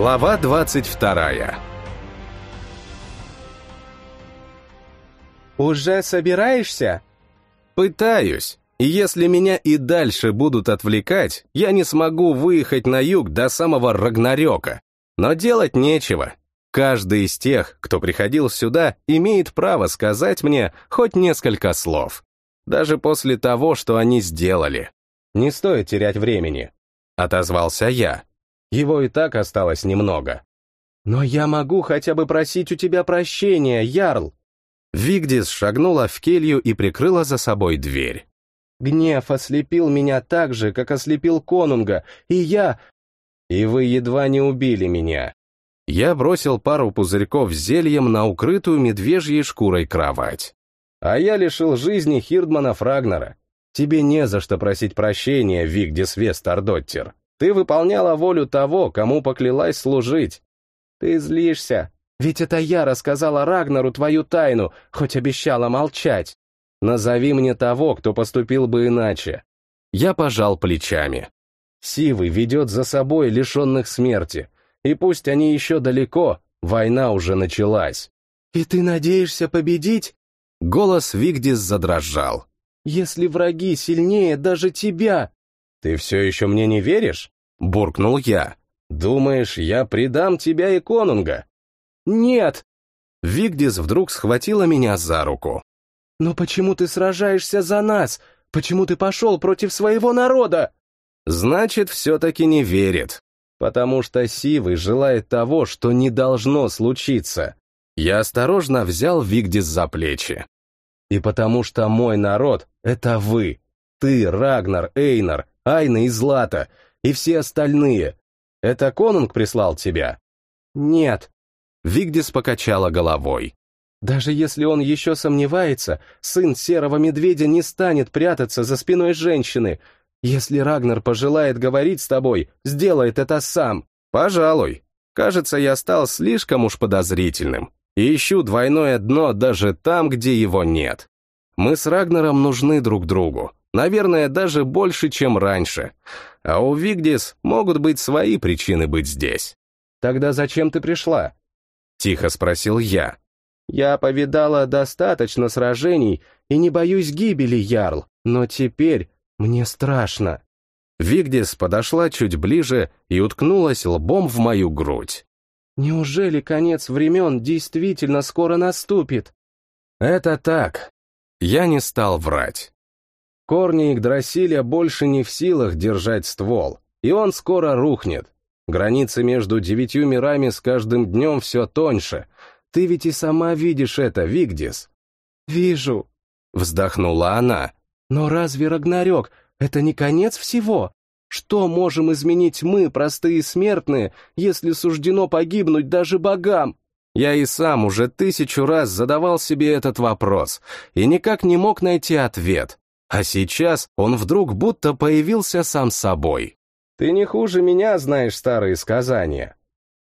Глава 22 «Уже собираешься?» Пытаюсь. И если меня и дальше будут отвлекать, я не смогу выехать на юг до самого Рагнарёка. Но делать нечего. Каждый из тех, кто приходил сюда, имеет право сказать мне хоть несколько слов. Даже после того, что они сделали. «Не стоит терять времени», — отозвался я. Его и так осталось немного. «Но я могу хотя бы просить у тебя прощения, Ярл!» Вигдис шагнула в келью и прикрыла за собой дверь. «Гнев ослепил меня так же, как ослепил конунга, и я... И вы едва не убили меня». Я бросил пару пузырьков с зельем на укрытую медвежьей шкурой кровать. «А я лишил жизни Хирдмана Фрагнера. Тебе не за что просить прощения, Вигдис Вестардоттер. Ты выполняла волю того, кому поклялась служить. Ты злишься, ведь это я рассказала Рагнару твою тайну, хоть обещала молчать. Назови мне того, кто поступил бы иначе. Я пожал плечами. Сивый ведет за собой лишенных смерти, и пусть они еще далеко, война уже началась. «И ты надеешься победить?» Голос Вигдис задрожал. «Если враги сильнее даже тебя!» «Ты все еще мне не веришь?» — буркнул я. «Думаешь, я предам тебя и конунга?» «Нет!» Вигдис вдруг схватила меня за руку. «Но почему ты сражаешься за нас? Почему ты пошел против своего народа?» «Значит, все-таки не верит. Потому что Сивый желает того, что не должно случиться». Я осторожно взял Вигдис за плечи. «И потому что мой народ — это вы. Ты, Рагнар, Эйнар, Айна и Злата, и все остальные. Это Конунг прислал тебя?» «Нет», Вигдис покачала головой. «Даже если он еще сомневается, сын серого медведя не станет прятаться за спиной женщины. Если Рагнар пожелает говорить с тобой, сделает это сам». «Пожалуй. Кажется, я стал слишком уж подозрительным. И ищу двойное дно даже там, где его нет. Мы с Рагнаром нужны друг другу. Наверное, даже больше, чем раньше. А у Вигдис могут быть свои причины быть здесь». «Тогда зачем ты пришла?» Тихо спросил я. «Я повидала достаточно сражений и не боюсь гибели, Ярл, но теперь мне страшно». Вигдис подошла чуть ближе и уткнулась лбом в мою грудь. «Неужели конец времен действительно скоро наступит?» «Это так». Я не стал врать. Корни Игдрасиля больше не в силах держать ствол, и он скоро рухнет. Граница между девятью мирами с каждым днем все тоньше. Ты ведь и сама видишь это, Вигдис. Вижу. Вздохнула она. Но разве Рагнарёк — это не конец всего? Что можем изменить мы, простые смертные, если суждено погибнуть даже богам? Я и сам уже тысячу раз задавал себе этот вопрос и никак не мог найти ответ. А сейчас он вдруг будто появился сам собой. Ты не хуже меня знаешь старые сказания».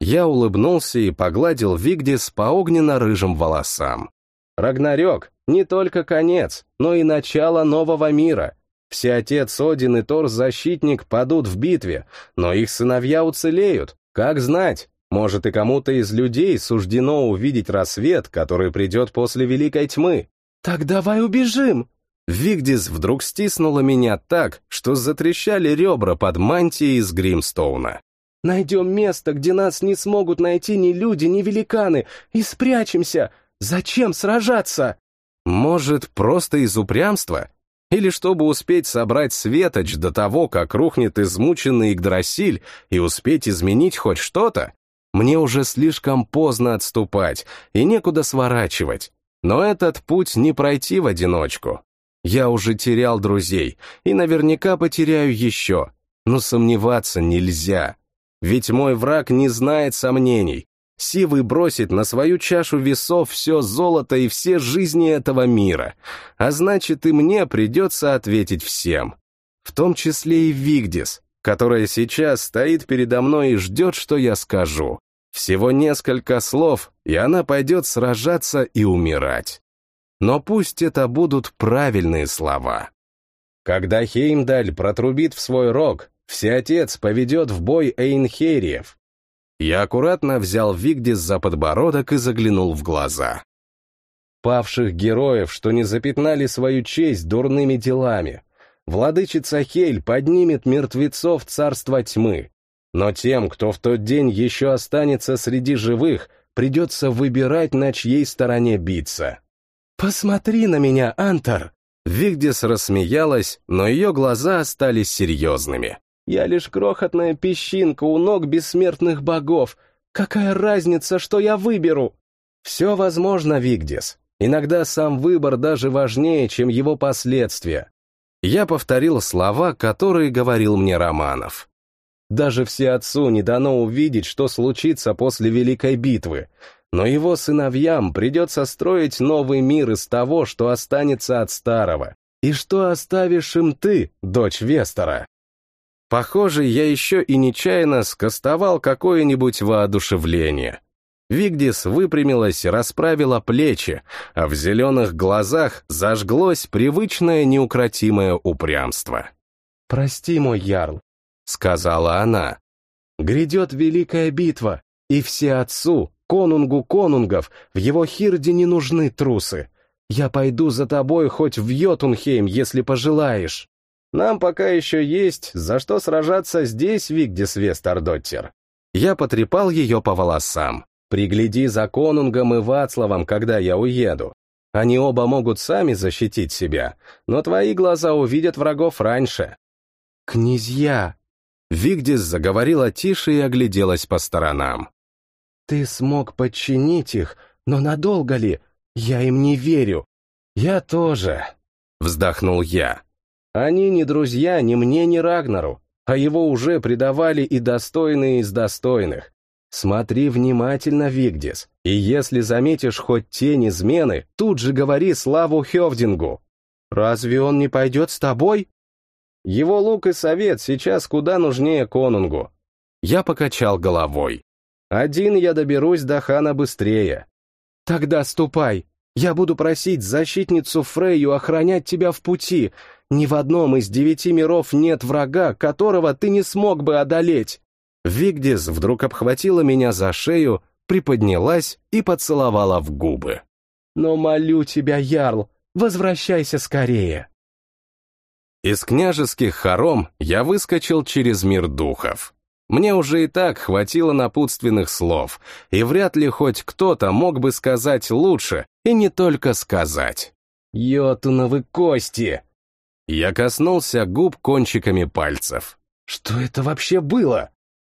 Я улыбнулся и погладил Вигдис по огненно-рыжим волосам. «Рагнарёк — не только конец, но и начало нового мира. Все отец Один и Тор-защитник падут в битве, но их сыновья уцелеют. Как знать, может и кому-то из людей суждено увидеть рассвет, который придет после Великой Тьмы. «Так давай убежим!» Вигдис вдруг стиснула меня так, что затрещали ребра под мантией из Гримстоуна. «Найдем место, где нас не смогут найти ни люди, ни великаны, и спрячемся! Зачем сражаться?» «Может, просто из упрямства? Или чтобы успеть собрать светоч до того, как рухнет измученный Игдрасиль, и успеть изменить хоть что-то? Мне уже слишком поздно отступать, и некуда сворачивать. Но этот путь не пройти в одиночку. Я уже терял друзей и наверняка потеряю еще, но сомневаться нельзя. Ведь мой враг не знает сомнений. Сивый бросит на свою чашу весов все золото и все жизни этого мира, а значит и мне придется ответить всем. В том числе и Вигдис, которая сейчас стоит передо мной и ждет, что я скажу. Всего несколько слов, и она пойдет сражаться и умирать но пусть это будут правильные слова. Когда Хеймдаль протрубит в свой рог, всеотец поведет в бой Эйнхериев. Я аккуратно взял Вигдис за подбородок и заглянул в глаза. Павших героев, что не запятнали свою честь дурными делами. Владычица Хель поднимет мертвецов царства тьмы. Но тем, кто в тот день еще останется среди живых, придется выбирать, на чьей стороне биться. «Посмотри на меня, Антар!» Вигдис рассмеялась, но ее глаза остались серьезными. «Я лишь крохотная песчинка у ног бессмертных богов. Какая разница, что я выберу?» «Все возможно, Вигдис. Иногда сам выбор даже важнее, чем его последствия. Я повторил слова, которые говорил мне Романов. Даже все отцу не дано увидеть, что случится после Великой битвы, но его сыновьям придется строить новый мир из того, что останется от старого. И что оставишь им ты, дочь Вестера? Похоже, я еще и нечаянно скостовал какое-нибудь воодушевление. Вигдис выпрямилась расправила плечи, а в зеленых глазах зажглось привычное неукротимое упрямство. «Прости, мой ярл», — сказала она. «Грядет великая битва, и все отцу, конунгу конунгов, в его хирде не нужны трусы. Я пойду за тобой хоть в Йотунхейм, если пожелаешь. Нам пока еще есть за что сражаться здесь, Вигдис Вестардоттер». Я потрепал ее по волосам. Пригляди за Конунгом и Вацлавом, когда я уеду. Они оба могут сами защитить себя, но твои глаза увидят врагов раньше. Князья! Вигдис заговорила тише и огляделась по сторонам. Ты смог подчинить их, но надолго ли? Я им не верю. Я тоже. Вздохнул я. Они не друзья ни мне, ни Рагнару, а его уже предавали и достойные из достойных. Смотри внимательно, Вигдис, и если заметишь хоть тень измены, тут же говори славу Хевдингу. Разве он не пойдет с тобой? Его лук и совет сейчас куда нужнее конунгу. Я покачал головой. Один я доберусь до хана быстрее. Тогда ступай. Я буду просить защитницу Фрейю охранять тебя в пути. Ни в одном из девяти миров нет врага, которого ты не смог бы одолеть. Вигдис вдруг обхватила меня за шею, приподнялась и поцеловала в губы. «Но молю тебя, Ярл, возвращайся скорее!» Из княжеских хором я выскочил через мир духов. Мне уже и так хватило напутственных слов, и вряд ли хоть кто-то мог бы сказать лучше, и не только сказать. «Йотуновы кости!» Я коснулся губ кончиками пальцев. «Что это вообще было?»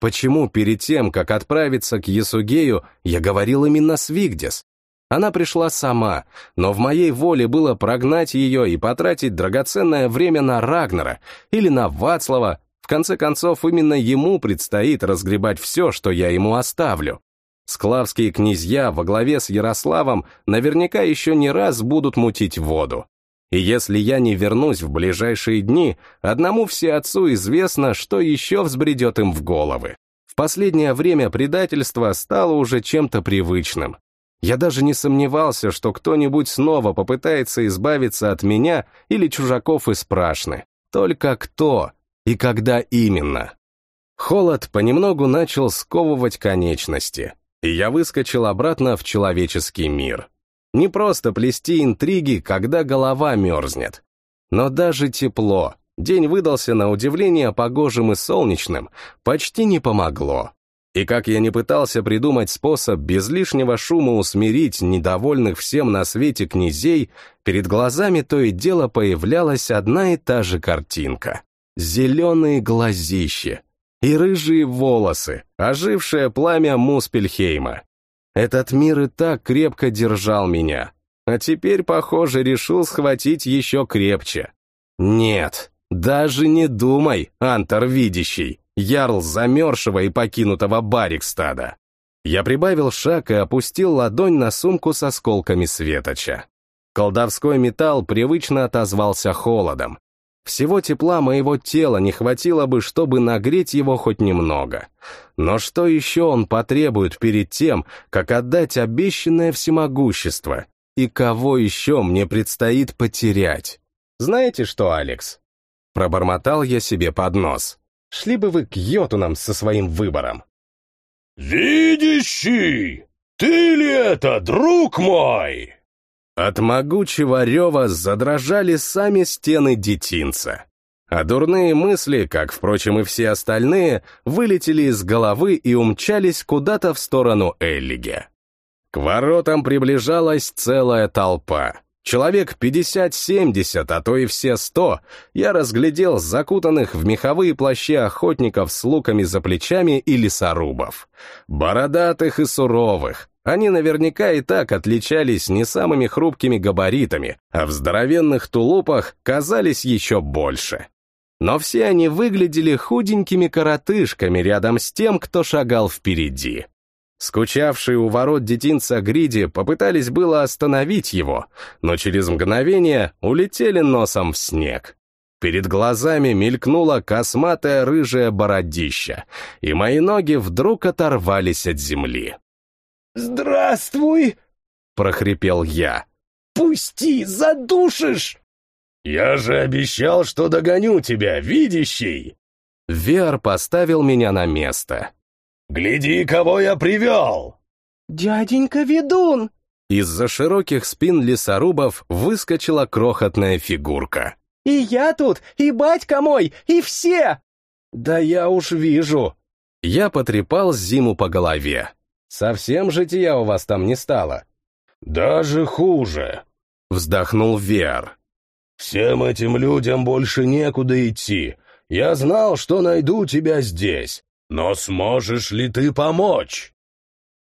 Почему перед тем, как отправиться к Ясугею, я говорил именно с Вигдис? Она пришла сама, но в моей воле было прогнать ее и потратить драгоценное время на Рагнера или на Вацлава. В конце концов, именно ему предстоит разгребать все, что я ему оставлю. Склавские князья во главе с Ярославом наверняка еще не раз будут мутить воду. И если я не вернусь в ближайшие дни, одному все отцу известно, что еще взбредет им в головы. В последнее время предательство стало уже чем-то привычным. Я даже не сомневался, что кто-нибудь снова попытается избавиться от меня или чужаков из Прашны. Только кто и когда именно? Холод понемногу начал сковывать конечности, и я выскочил обратно в человеческий мир. Не просто плести интриги, когда голова мерзнет. Но даже тепло, день выдался на удивление погожим и солнечным, почти не помогло. И как я не пытался придумать способ без лишнего шума усмирить недовольных всем на свете князей, перед глазами то и дело появлялась одна и та же картинка. Зеленые глазищи и рыжие волосы, ожившее пламя Муспельхейма. Этот мир и так крепко держал меня, а теперь, похоже, решил схватить еще крепче. Нет, даже не думай, Антар Видящий, ярл замерзшего и покинутого Барикстада. Я прибавил шаг и опустил ладонь на сумку с осколками светоча. Колдовской металл привычно отозвался холодом, всего тепла моего тела не хватило бы, чтобы нагреть его хоть немного. Но что еще он потребует перед тем, как отдать обещанное всемогущество? И кого еще мне предстоит потерять? Знаете что, Алекс? Пробормотал я себе под нос. Шли бы вы к Йотунам со своим выбором. «Видящий! Ты ли это, друг мой?» От могучего рева задрожали сами стены детинца. А дурные мысли, как, впрочем, и все остальные, вылетели из головы и умчались куда-то в сторону Эллиге. К воротам приближалась целая толпа. Человек 50-70, а то и все 100, я разглядел закутанных в меховые плащи охотников с луками за плечами и лесорубов. Бородатых и суровых. Они наверняка и так отличались не самыми хрупкими габаритами, а в здоровенных тулупах казались еще больше. Но все они выглядели худенькими коротышками рядом с тем, кто шагал впереди. Скучавшие у ворот детинца Гриди попытались было остановить его, но через мгновение улетели носом в снег. Перед глазами мелькнула косматая рыжая бородища, и мои ноги вдруг оторвались от земли. «Здравствуй!» — прохрипел я. «Пусти, задушишь!» «Я же обещал, что догоню тебя, видящий!» Вер поставил меня на место. «Гляди, кого я привел!» «Дяденька ведун!» Из-за широких спин лесорубов выскочила крохотная фигурка. «И я тут, и батька мой, и все!» «Да я уж вижу!» Я потрепал Зиму по голове. «Совсем жития у вас там не стало?» «Даже хуже!» Вздохнул Вер. «Всем этим людям больше некуда идти. Я знал, что найду тебя здесь. Но сможешь ли ты помочь?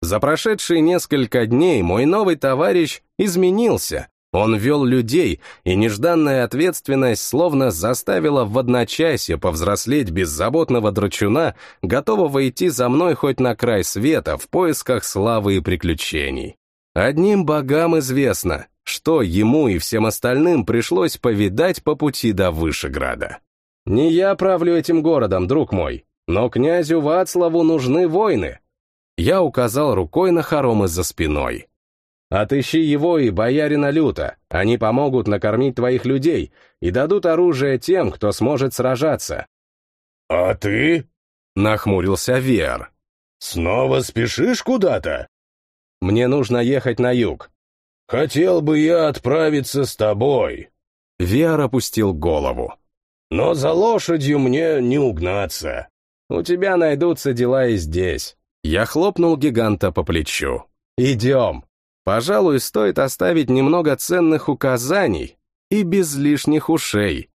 За прошедшие несколько дней мой новый товарищ изменился. Он вел людей, и нежданная ответственность словно заставила в одночасье повзрослеть беззаботного драчуна, готового идти за мной хоть на край света в поисках славы и приключений. Одним богам известно, что ему и всем остальным пришлось повидать по пути до Вышеграда. «Не я правлю этим городом, друг мой. Но князю Вацлаву нужны войны. Я указал рукой на хоромы за спиной. Отыщи его и боярина Люта. Они помогут накормить твоих людей и дадут оружие тем, кто сможет сражаться. А ты? Нахмурился Вер. Снова спешишь куда-то? Мне нужно ехать на юг. Хотел бы я отправиться с тобой. Вер опустил голову. Но за лошадью мне не угнаться. У тебя найдутся дела и здесь. Я хлопнул гиганта по плечу. Идем. Пожалуй, стоит оставить немного ценных указаний и без лишних ушей.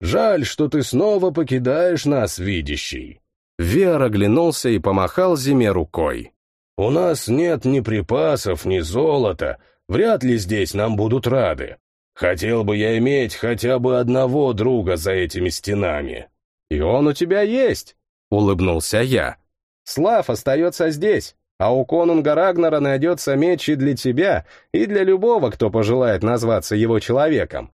Жаль, что ты снова покидаешь нас, видящий. Вер оглянулся и помахал Зиме рукой. У нас нет ни припасов, ни золота. Вряд ли здесь нам будут рады. Хотел бы я иметь хотя бы одного друга за этими стенами. И он у тебя есть улыбнулся я. «Слав остается здесь, а у конунга Рагнара найдется меч и для тебя, и для любого, кто пожелает назваться его человеком».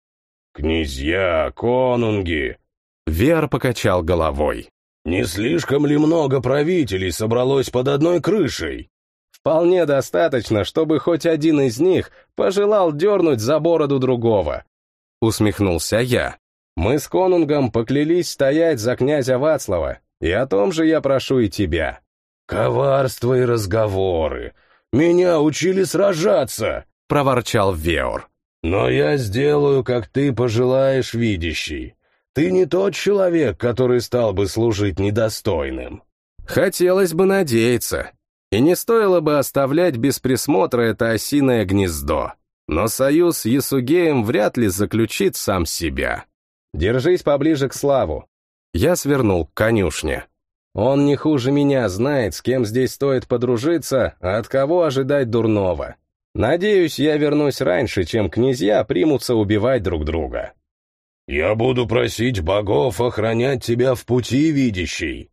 «Князья, конунги!» Вер покачал головой. «Не слишком ли много правителей собралось под одной крышей?» «Вполне достаточно, чтобы хоть один из них пожелал дернуть за бороду другого», — усмехнулся я. «Мы с конунгом поклялись стоять за князя Вацлава, и о том же я прошу и тебя. Коварство и разговоры. Меня учили сражаться, проворчал Веор. Но я сделаю, как ты пожелаешь, видящий. Ты не тот человек, который стал бы служить недостойным. Хотелось бы надеяться. И не стоило бы оставлять без присмотра это осиное гнездо. Но союз с Ясугеем вряд ли заключит сам себя. Держись поближе к Славу. Я свернул к конюшне. Он не хуже меня знает, с кем здесь стоит подружиться, а от кого ожидать дурного. Надеюсь, я вернусь раньше, чем князья примутся убивать друг друга. «Я буду просить богов охранять тебя в пути, видящий».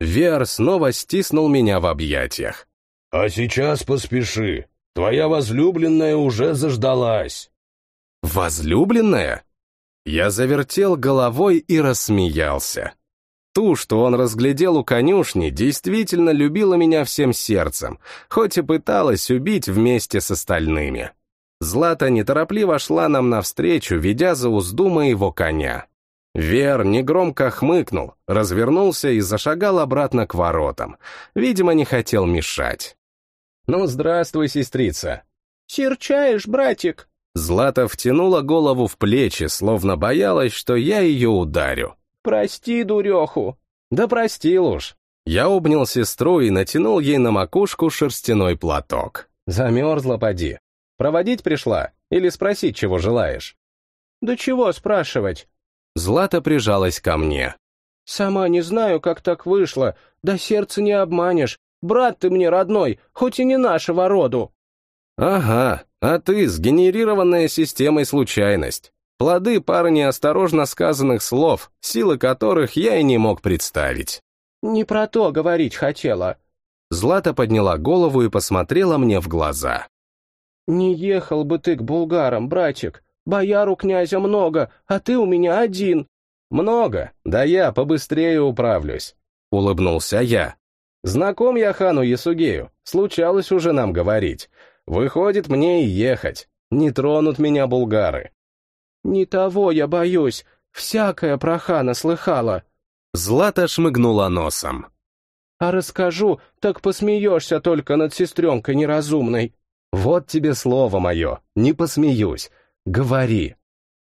Вер снова стиснул меня в объятиях. «А сейчас поспеши. Твоя возлюбленная уже заждалась». «Возлюбленная?» Я завертел головой и рассмеялся. Ту, что он разглядел у конюшни, действительно любила меня всем сердцем, хоть и пыталась убить вместе с остальными. Злата неторопливо шла нам навстречу, ведя за узду моего коня. Вер негромко хмыкнул, развернулся и зашагал обратно к воротам. Видимо, не хотел мешать. «Ну, здравствуй, сестрица!» «Серчаешь, братик?» Злата втянула голову в плечи, словно боялась, что я ее ударю. «Прости, дуреху!» «Да простил уж!» Я обнял сестру и натянул ей на макушку шерстяной платок. «Замерзла, поди. Проводить пришла? Или спросить, чего желаешь?» «Да чего спрашивать?» Злата прижалась ко мне. «Сама не знаю, как так вышло. Да сердце не обманешь. Брат ты мне родной, хоть и не нашего роду». «Ага, а ты сгенерированная системой случайность. Плоды пары неосторожно сказанных слов, силы которых я и не мог представить». «Не про то говорить хотела». Злата подняла голову и посмотрела мне в глаза. «Не ехал бы ты к булгарам, братик. Бояру князя много, а ты у меня один». «Много? Да я побыстрее управлюсь», — улыбнулся я. «Знаком я хану Ясугею, случалось уже нам говорить. Выходит, мне и ехать. Не тронут меня булгары». «Не того я боюсь. Всякое про хана слыхала». Злата шмыгнула носом. «А расскажу, так посмеешься только над сестренкой неразумной». «Вот тебе слово мое, не посмеюсь. Говори».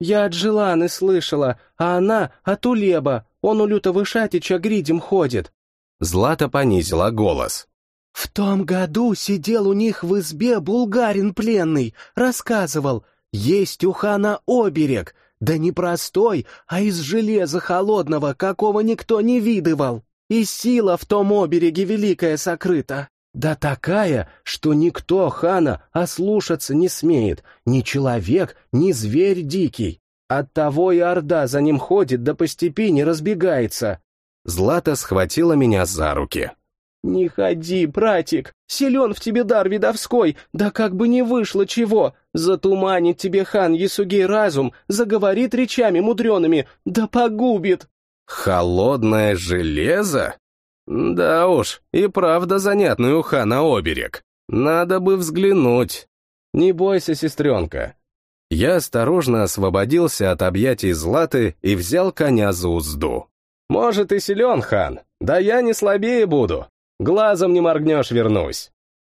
«Я от Желаны слышала, а она от Улеба. Он у лютого Шатича гридем ходит». Злата понизила голос. «В том году сидел у них в избе булгарин пленный, рассказывал, есть у хана оберег, да не простой, а из железа холодного, какого никто не видывал. И сила в том обереге великая сокрыта. Да такая, что никто хана ослушаться не смеет, ни человек, ни зверь дикий. Оттого и орда за ним ходит, да по степи не разбегается. Злата схватила меня за руки. «Не ходи, братик, силен в тебе дар видовской, да как бы не вышло чего, затуманит тебе хан Ясугей разум, заговорит речами мудреными, да погубит». «Холодное железо?» Да уж, и правда занятный у хана оберег. Надо бы взглянуть. Не бойся, сестренка. Я осторожно освободился от объятий Златы и взял коня за узду. Может, и силен, хан, да я не слабее буду. Глазом не моргнешь, вернусь.